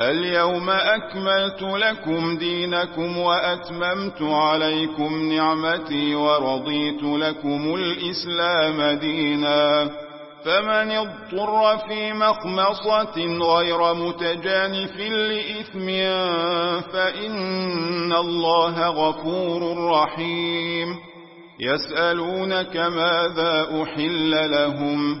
اليوم أكملت لكم دينكم وأتممت عليكم نعمتي ورضيت لكم الإسلام دينا. فمن اضطر في مخمصة غير متجانف لإثم فإن الله غفور رحيم. يسألونك ماذا أحل لهم؟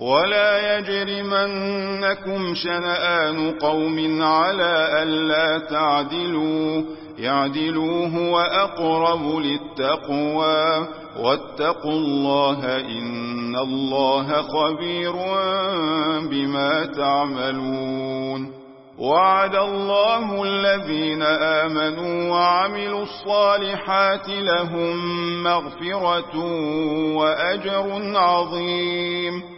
ولا يجرمنكم شنآن قوم على ألا تعدلوا. يعدلوا هو أقرب للتقوى. واتقوا الله إن الله خبير بما تعملون. وعد الله الذين آمنوا وعملوا الصالحات لهم مغفرة وأجر عظيم.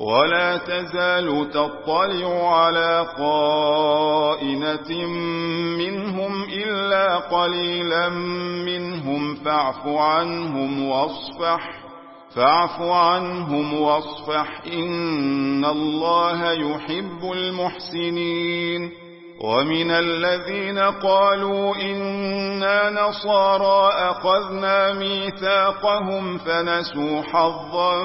ولا تزال تطلع على خائنة منهم إلا قليلا منهم. فاعف عنهم واصفح فاعف عنهم واصفح. إن الله يحب المحسنين. ومن الذين قالوا إنا نصارى أخذنا ميثاقهم فنسوا حظا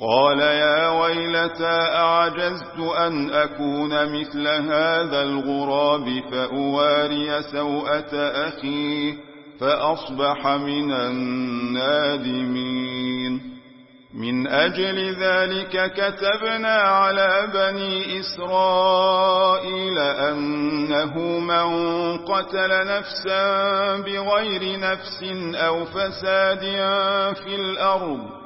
قال يا ويلتى أعجزت أن أكون مثل هذا الغراب فأواري سوءة أخيه فأصبح من النادمين. من أجل ذلك كتبنا على بني إسرائيل أنه من قتل نفسا بغير نفس أو فساد في الأرض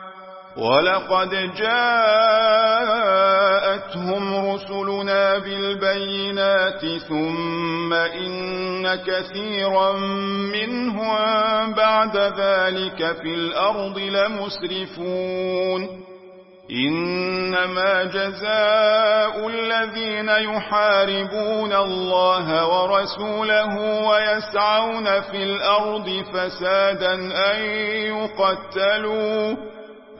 ولقد جاءتهم رسلنا بالبينات ثم إن كثيرا منهم بعد ذلك في الأرض لمسرفون. إنما جزاء الذين يحاربون الله ورسوله ويسعون في الأرض فسادا أن يقتلوا.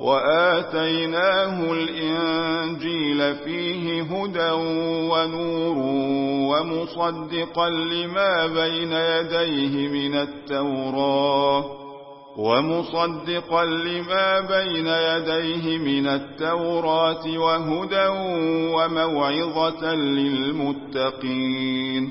وآتيناه الإنجيل فيه هدى ونور ومصدقا لما بين يديه من التوراة ومصدقا لما بين يديه من التوراة وهدى وموعظة للمتقين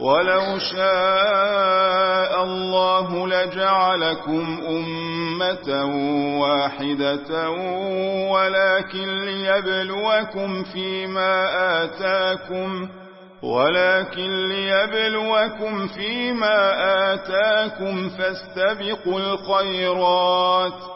ولو شاء الله لجعلكم أمة واحدة ولكن ليبلوكم فيما آتاكم ولكن ليبلوكم فيما آتاكم فاستبقوا الخيرات.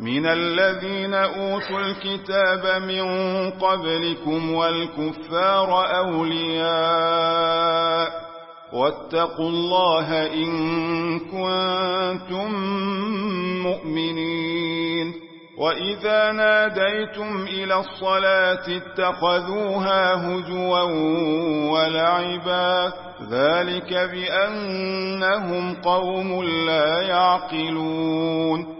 من الذين أوتوا الكتاب من قبلكم والكفار أولياء واتقوا الله إن كنتم مؤمنين وإذا ناديتم إلى الصلاة اتخذوها هزوا ولعبا ذلك بأنهم قوم لا يعقلون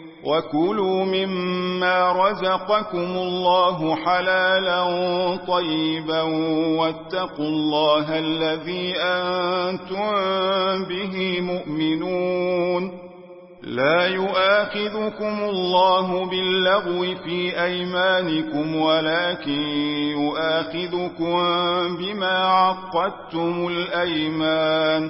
وكلوا مما رزقكم الله حلالا طيبا واتقوا الله الذي أنتم به مؤمنون لا يؤاخذكم الله باللغو في أيمانكم ولكن يؤاخذكم بما عقدتم الأيمان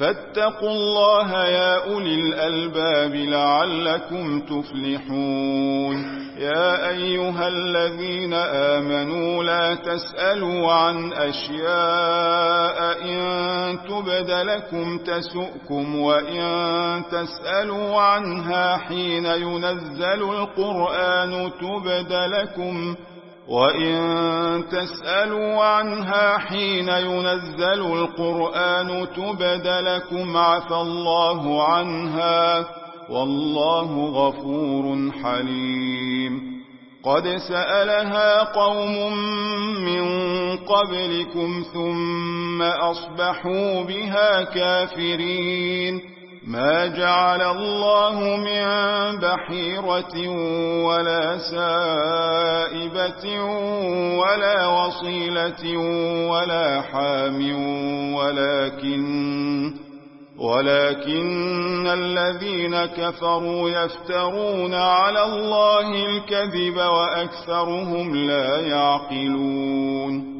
فاتقوا الله يا أولي الألباب لعلكم تفلحون. يا أيها الذين آمنوا لا تسألوا عن أشياء إن تبد لكم تسؤكم وإن تسألوا عنها حين ينزل القرآن تبد لكم وإن تسألوا عنها حين ينزل القرآن تبد لكم عفى الله عنها والله غفور حليم قد سألها قوم من قبلكم ثم أصبحوا بها كافرين ما جعل الله من بحيرة ولا سائبة ولا وصيلة ولا حام ولكن ولكن الذين كفروا يفترون على الله الكذب وأكثرهم لا يعقلون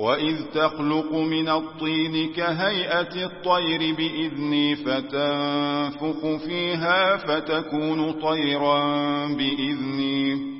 وإذ تخلق من الطين كهيئة الطير بإذني فتنفخ فيها فتكون طيرا بإذني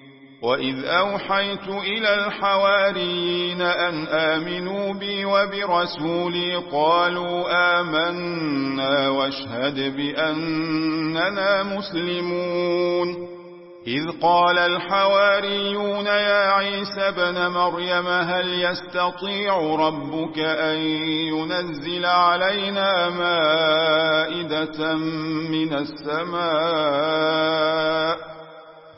وإذ أوحيت إلى الحواريين أن آمنوا بي وبرسولي قالوا آمنا واشهد بأننا مسلمون إذ قال الحواريون يا عيسى بن مريم هل يستطيع ربك أن ينزل علينا مائدة من السماء